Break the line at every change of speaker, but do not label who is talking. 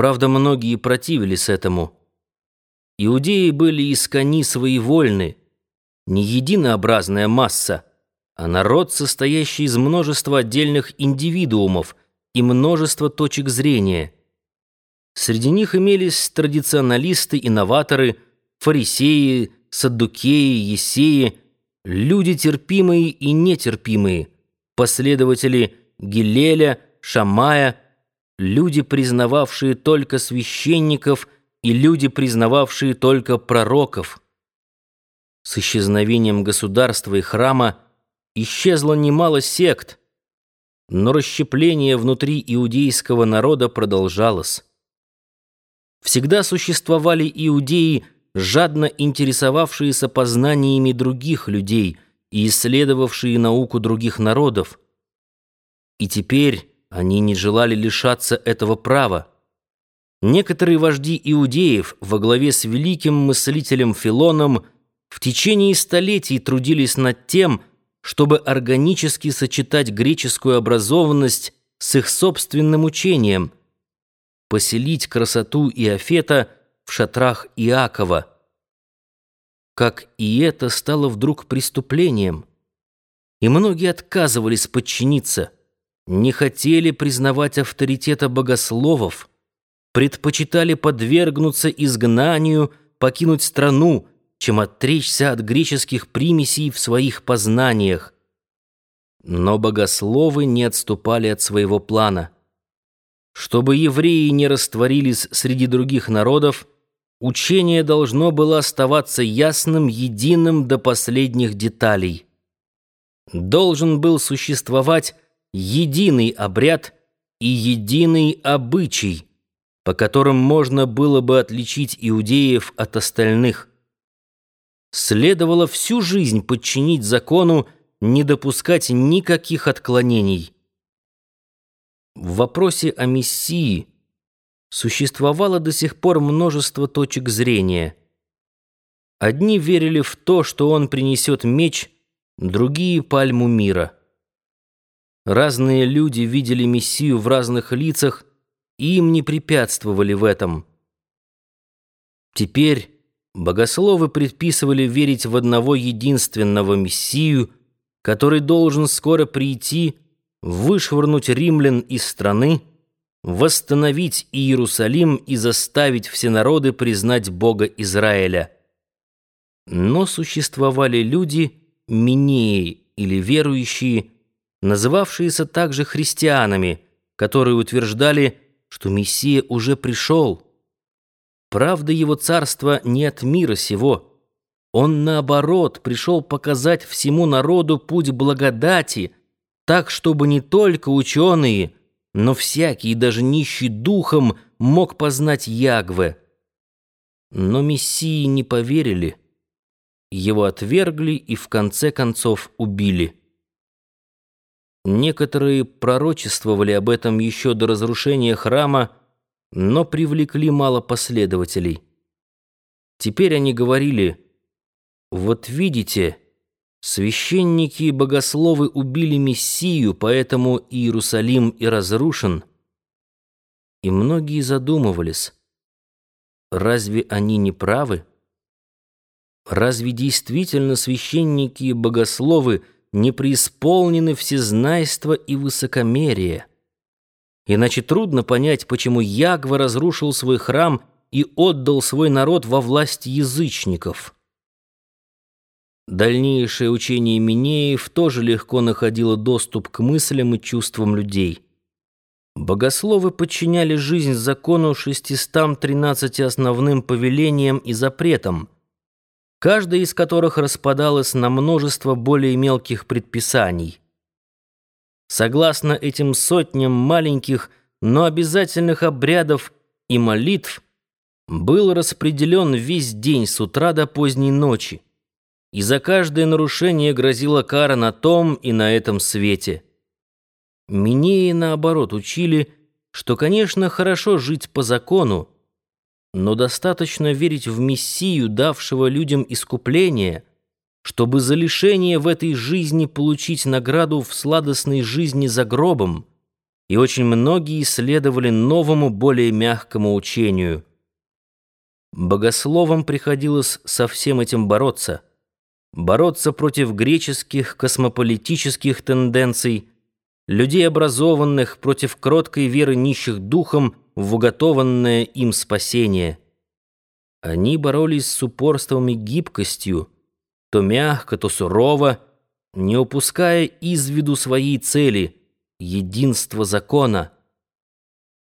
Правда, многие противились этому. Иудеи были искони своевольны, не единообразная масса, а народ, состоящий из множества отдельных индивидуумов и множества точек зрения. Среди них имелись традиционалисты, инноваторы, фарисеи, саддукеи, есеи, люди терпимые и нетерпимые, последователи Гилеля, Шамая, люди, признававшие только священников и люди, признававшие только пророков. С исчезновением государства и храма исчезло немало сект, но расщепление внутри иудейского народа продолжалось. Всегда существовали иудеи, жадно интересовавшиеся познаниями других людей и исследовавшие науку других народов. И теперь они не желали лишаться этого права. Некоторые вожди иудеев во главе с великим мыслителем Филоном в течение столетий трудились над тем, чтобы органически сочетать греческую образованность с их собственным учением, поселить красоту Иофета в шатрах Иакова. Как и это стало вдруг преступлением, и многие отказывались подчиниться – не хотели признавать авторитета богословов, предпочитали подвергнуться изгнанию, покинуть страну, чем отречься от греческих примесей в своих познаниях. Но богословы не отступали от своего плана. Чтобы евреи не растворились среди других народов, учение должно было оставаться ясным, единым до последних деталей. Должен был существовать единый обряд и единый обычай, по которым можно было бы отличить иудеев от остальных. Следовало всю жизнь подчинить закону, не допускать никаких отклонений. В вопросе о Мессии существовало до сих пор множество точек зрения. Одни верили в то, что он принесет меч, другие — пальму мира. Разные люди видели Мессию в разных лицах, и им не препятствовали в этом. Теперь богословы предписывали верить в одного единственного Мессию, который должен скоро прийти, вышвырнуть римлян из страны, восстановить Иерусалим и заставить все народы признать Бога Израиля. Но существовали люди, минеи или верующие, называвшиеся также христианами, которые утверждали, что Мессия уже пришел. Правда, его царство не от мира сего. Он, наоборот, пришел показать всему народу путь благодати, так, чтобы не только ученые, но всякий, даже нищий духом, мог познать Ягве. Но Мессии не поверили. Его отвергли и в конце концов убили. Некоторые пророчествовали об этом еще до разрушения храма, но привлекли мало последователей. Теперь они говорили, «Вот видите, священники и богословы убили Мессию, поэтому Иерусалим и разрушен». И многие задумывались, разве они не правы? Разве действительно священники и богословы – не преисполнены всезнайства и высокомерия. Иначе трудно понять, почему Ягва разрушил свой храм и отдал свой народ во власть язычников. Дальнейшее учение Минеев тоже легко находило доступ к мыслям и чувствам людей. Богословы подчиняли жизнь закону 613 основным повелениям и запретам – каждая из которых распадалась на множество более мелких предписаний. Согласно этим сотням маленьких, но обязательных обрядов и молитв, был распределен весь день с утра до поздней ночи, и за каждое нарушение грозила кара на том и на этом свете. Минеи, наоборот, учили, что, конечно, хорошо жить по закону, но достаточно верить в Мессию, давшего людям искупление, чтобы за лишение в этой жизни получить награду в сладостной жизни за гробом, и очень многие следовали новому, более мягкому учению. Богословам приходилось со всем этим бороться. Бороться против греческих космополитических тенденций, людей образованных против кроткой веры нищих духом в уготованное им спасение. Они боролись с упорством и гибкостью, то мягко, то сурово, не упуская из виду своей цели — единства закона —